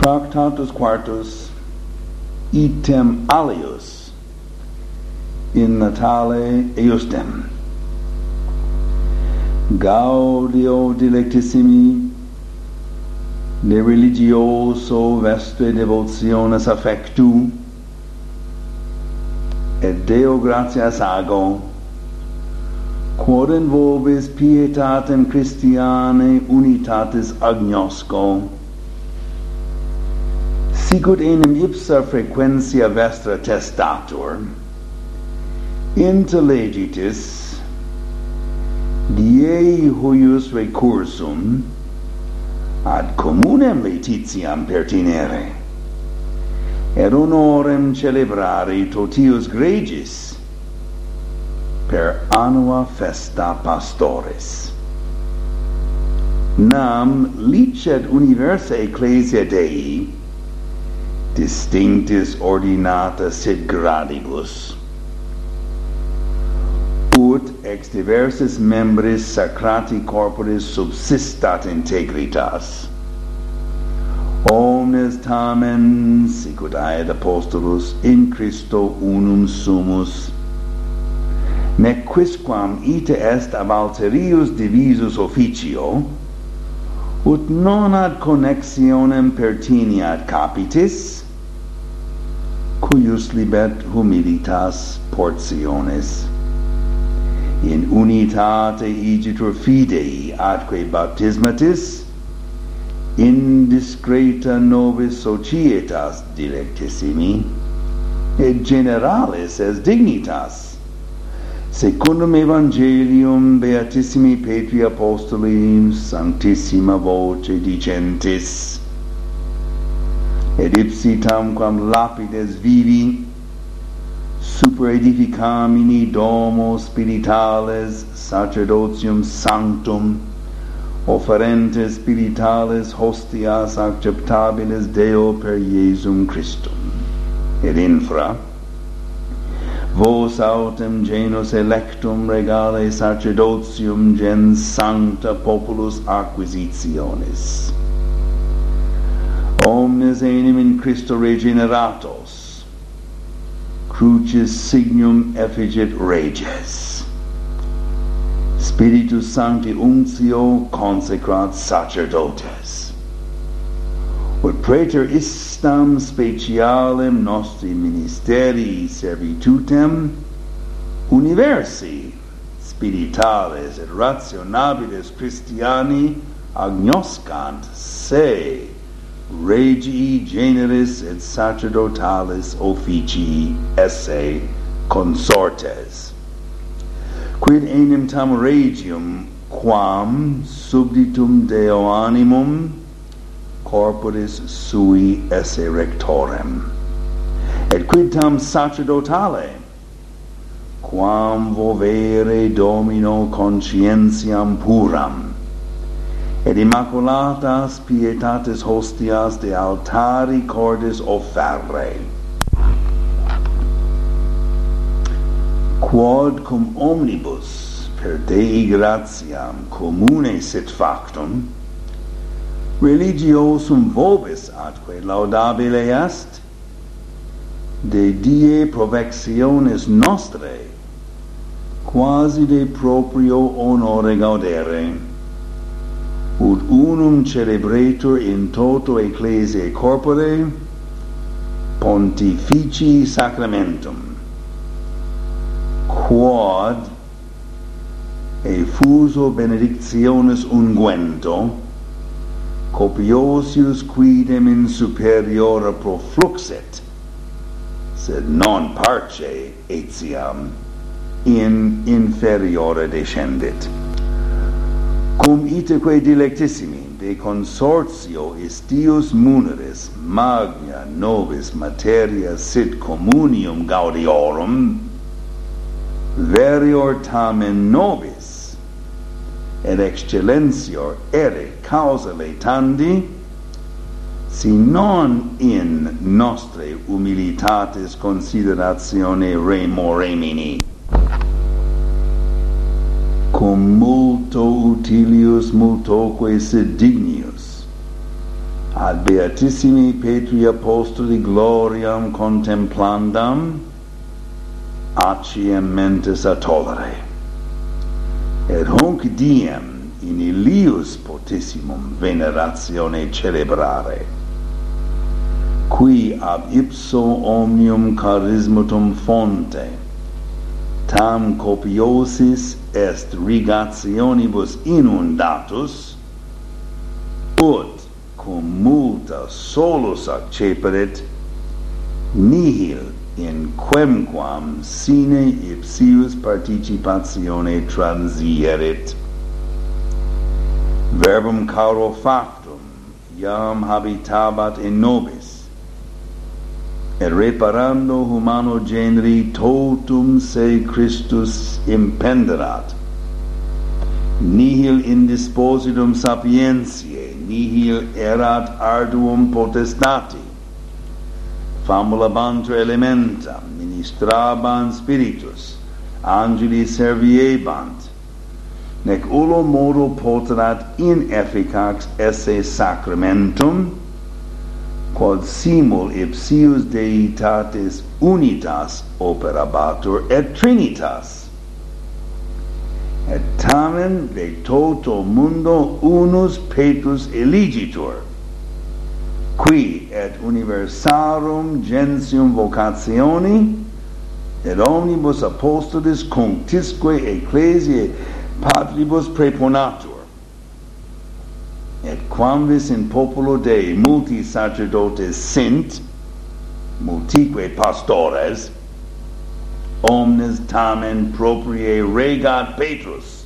Tractatus quartus item alius in Natale eustem gaudio delectissimi de religioso vestre devotiones affectu et Deo gratias ago quod in vobis pietatem Christiane unitatis agnosco sicut enim ipsa frequentia vestra testator intellegitis diei huius recursum ad communem laetitiam pertinere. Et honorem celebrari totius gregis per annua festa pastores. Nam licet universa ecclesia Dei distinctis ordinata sit gradibus. Ut ex diversis membris sacrati corporis subsistat integritas. Omnes tamen sic ut aed apostolus in Christo unum sumus nec quisquam ite est ab alterius divisus officio ut non ad connexionem pertiniat capitis cuius libet humilitas portiones. In unitate igitur fidei atque baptismatis in discreta nobis societas dilectissimi et generalis es dignitas. Secundum Evangelium Beatissimi Petri Apostoli Sanctissima Voce dicentis et ipsi tamquam lapides vivi super edificamini domo spirituales sacerdotium sanctum offerentes spirituales hostias acceptabiles Deo per Iesum Christum. Et infra vos autem genus electum regale sacerdotium gens sancta populus acquisitionis. Omnes enim in Christo regeneratos. Crucis signum effigit reges. Spiritus sancti unctio consecrat sacerdotes. Ut praetor is gestam specialem nostri ministerii servitutem universi spirituales et rationabiles Christiani agnoscant se regii generis et sacerdotalis officii esse consortes. Quid enim tam regium quam subditum deo animum corporis sui esse rectorem. Et quidtam sacerdotale quam vovere domino conscientiam puram et immaculatas pietatis hostias de altari cordis offerre. Quod cum omnibus per Dei gratiam commune sit factum religiosum vobis atque laudabile est? De die provectionis nostre quasi de proprio honore gaudere. Ut unum celebretur in toto ecclesiae corpore pontifici sacramentum. Quod effuso benedictionis unguento copiosius quidem in superiora profluxet, sed non parce etiam in inferiora descendit. Cum iteque dilectissimi de consortio istius muneris magna nobis materia sit communium gaudiorum, verior tamen nobis et excellentior ere causa laetandi, si non in nostre humilitatis consideratione remoremini cum multo utilius multoque sed dignius, ad beatissimi Petri Apostoli gloriam contemplandam, aciem mentes atolere et hunc diem in ilius potissimum veneratione celebrare qui ab ipso omnium charismatum fonte tam copiosis est rigationibus inundatus ut cum multa solus acceperet nihil in quemquam sine ipsius participatione transierit. Verbum caro factum iam habitabat in nobis, et reparando humano generi totum se Christus impenderat, nihil indispositum sapientiae, nihil erat arduum potestati, famulabantur elementa ministrabant spiritus, angeli serviebant, nec ulo modo poterat inefficax esse sacramentum, quod simul ipsius deitatis unitas operabatur et trinitas. Et tamen de toto mundo unus petrus eligitur qui et universarum gentium vocationi et omnibus apostolis conctisque ecclesiae patribus preponatur. Et quamvis in populo Dei multi sacerdotes sint multique pastores omnes tamen proprie regat Petrus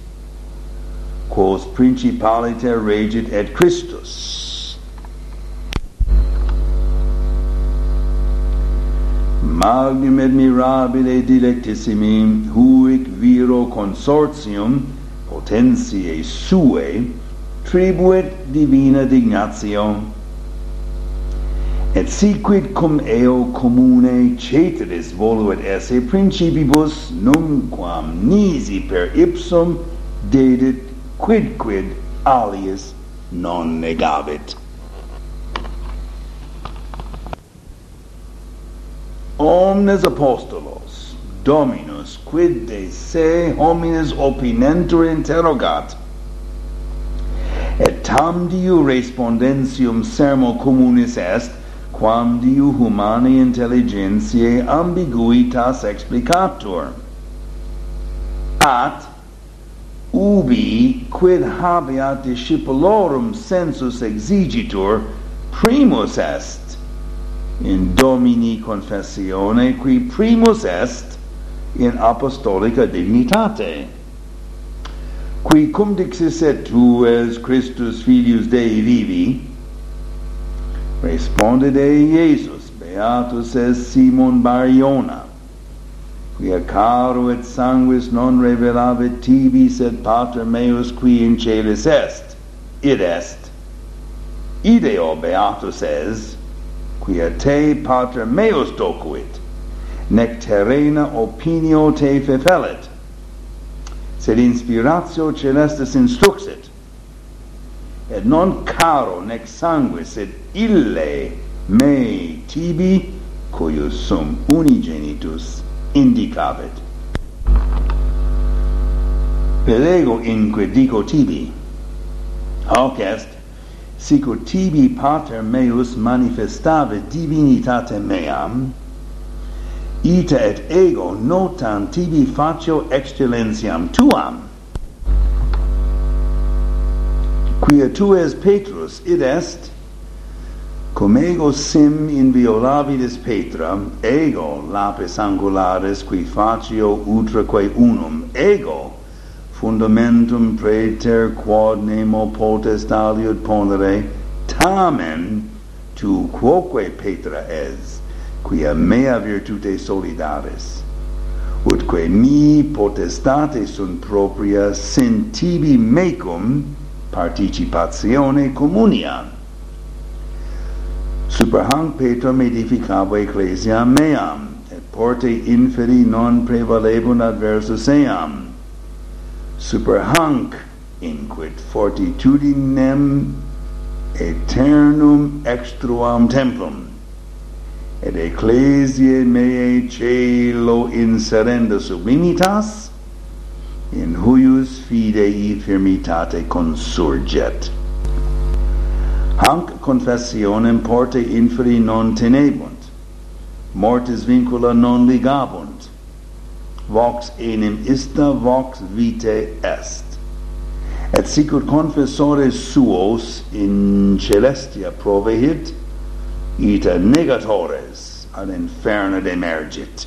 quos principaliter regit et Christus. magnum mirabile dilectissimi huic viro consortium potentiae suae tribuit divina dignatio. Et siquid cum eo commune ceteris voluit esse principibus numquam nisi per ipsum dedit quidquid alias non negavit omnes apostolos dominus quid de se homines opinentur interrogat? Et tam diu respondentium sermo communis est quam diu humani intelligentiae ambiguitas explicatur. At ubi quid habeat discipulorum sensus exigitur primus est in Domini confessione qui primus est in apostolica dignitate. Qui cum dixis et tu es Christus filius Dei vivi responde Dei Iesus beatus es Simon Bariona quia caro et sanguis non revelavit tibi sed pater meus qui in celis est id est ideo beatus es quia te pater meus docuit nec terrena opinio te fefellet sed inspiratio celestis instruxit et non caro nec sanguis sed ille me tibi cuius sum unigenitus indicavit. Pelego inque dico tibi hoc est sicur tibi pater meus manifestave divinitate meam ita et ego notam tibi facio excellentiam tuam. Quia tu es petrus id est cum ego sim inviolavidis petra ego lapis angularis qui facio utraque unum ego fundamentum praeter quod nemo potest aliud ponere tamen tu quoque petra es quia mea virtute solidaris utque mi potestate sunt propria sentibi mecum participatione communia super hanc petrum edificabo ecclesiam meam et porte inferi non prevalebunt adversus eam super hanc inquit fortitudinem aeternum extruam templum. Et ecclesiae meae celo inserenda sublimitas in huius fidei firmitate consurget. Hanc confessionem porte inferi non tenebunt mortis vincula non ligabunt vox enim ista vox vitae est. Et sicut confessores suos in celestia provehit ita negatores ad inferno demergit.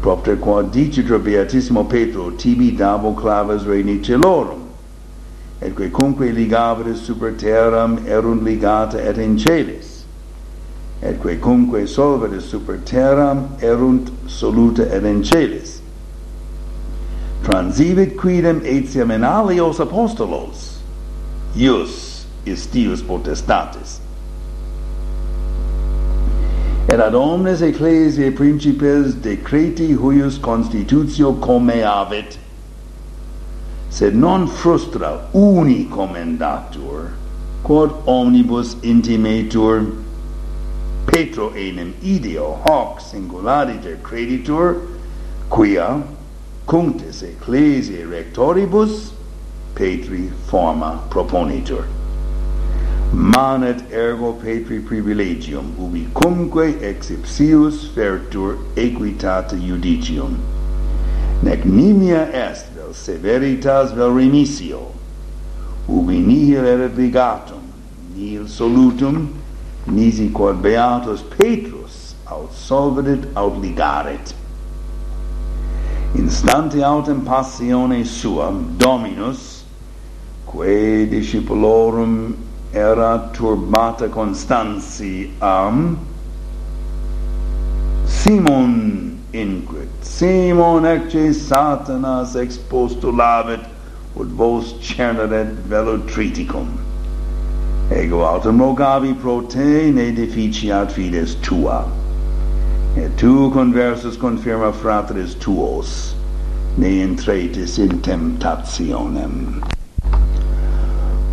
Propter quod dicit beatissimo Petro tibi dabo clavas regni celorum et quae cumque ligavere super terram erunt ligata et in celis et quae cumque solvere super terram erunt soluta et in celis. Transivit quidem etiam in alios apostolos ius istius potestatis. Et ad omnes ecclesiae principes decreti huius constitutio comeavit sed non frustra uni commendatur quod omnibus intimetur Petro enim ideo hoc singulariter creditur, quia cunctis ecclesiae rectoribus Petri forma proponitur. Manet ergo Petri privilegium, ubi cumque ex ipsius fertur equitate judicium. Nec nimia est vel severitas vel remissio, ubi nihil erat ligatum, nihil solutum, nisi quod beatus Petrus aut solverit aut ligaret. Instante autem passione suam, Dominus, quae discipulorum era turbata constantiam, Simon inquit, Simon ecce Satanas expostulavit, ut vos cerneret velotriticum ego autem rogavi pro te ne deficiat fides tua. Et tu conversus confirma fratres tuos ne intretis in temptationem.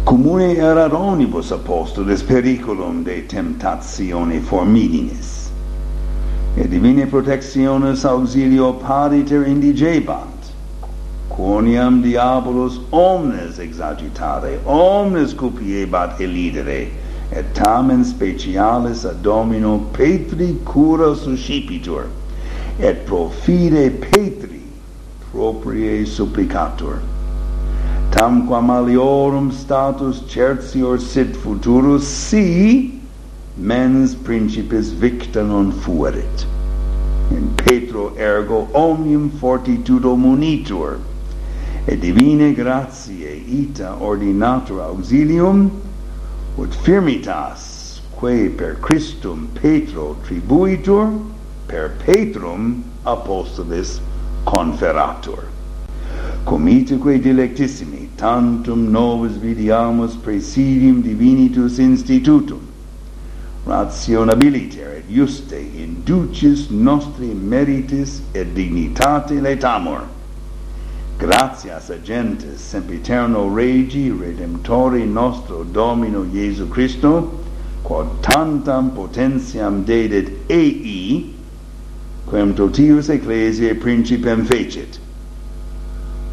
Commune erat omnibus apostolis periculum de temptatione formidinis et divine protectionis auxilio pariter indigebat quoniam diabolus omnes exagitare, omnes cupiebat elidere, et tamen specialis ad domino Petri cura suscipitur, et profide Petri proprie supplicatur. Tamquam aliorum status certior sit futurus, si mens principis victa non fuerit. In Petro ergo omnium fortitudo munitur, et divine gratiae ita ordinatur auxilium ut firmitas quae per Christum Petro tribuitur per Petrum apostolis conferatur. Cum dilectissimi tantum novus vidiamus presidium divinitus institutum. Rationabiliter et juste inducis nostri meritis et dignitate letamur. Gratias agentes sempiterno regi redemptori nostro Domino Jesu Christo, quod tantam potentiam dedit ei, quem totius ecclesiae principem fecit,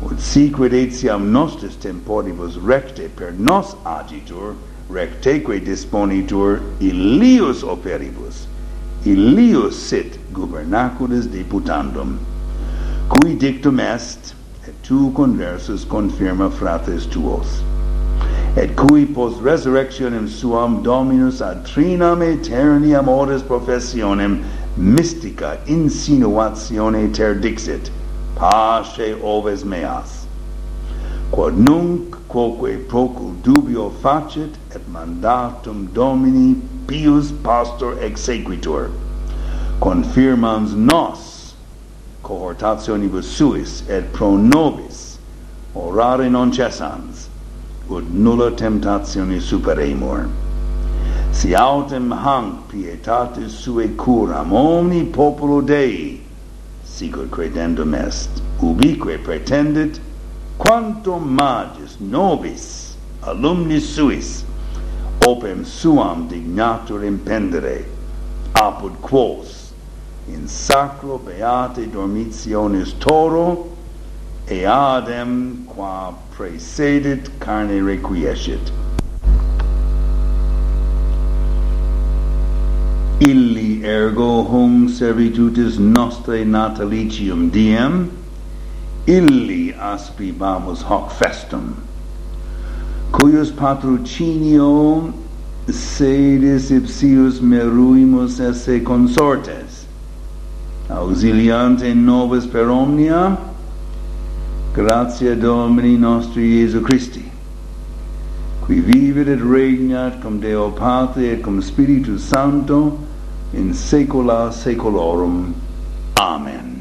ut siquid etiam nostris temporibus recte per nos agitur, recteque disponitur illius operibus, illius sit gubernaculis deputandum, cui dictum est, tu conversus confirma frates tuos et cui post resurrectionem suam dominus ad trinam aeterniam oris professionem mystica insinuatione ter dixit pace oves meas. Quod nunc quoque procul dubio facit et mandatum domini pius pastor exequitur confirmans nos cohortationibus suis et pro nobis orare non cessans ut nulla temptatione superemur si autem hanc pietatis suae curam omni populo Dei sicut credendum est ubique pretendit quantum magis nobis alumni suis opem suam dignatur impendere apud quos in sacro beate dormitionis toro e adem qua praesedit carne requiescit. Illi ergo hum servitutis nostrae natalicium diem illi aspibamus hoc festum cuius patrocinio sedis ipsius meruimus esse consortes auxiliante nobis per omnia, gratia Domini nostri Iesu Christi, qui vivit et regnat cum Deo Pate et cum Spiritus Sancto in saecula saeculorum. Amen.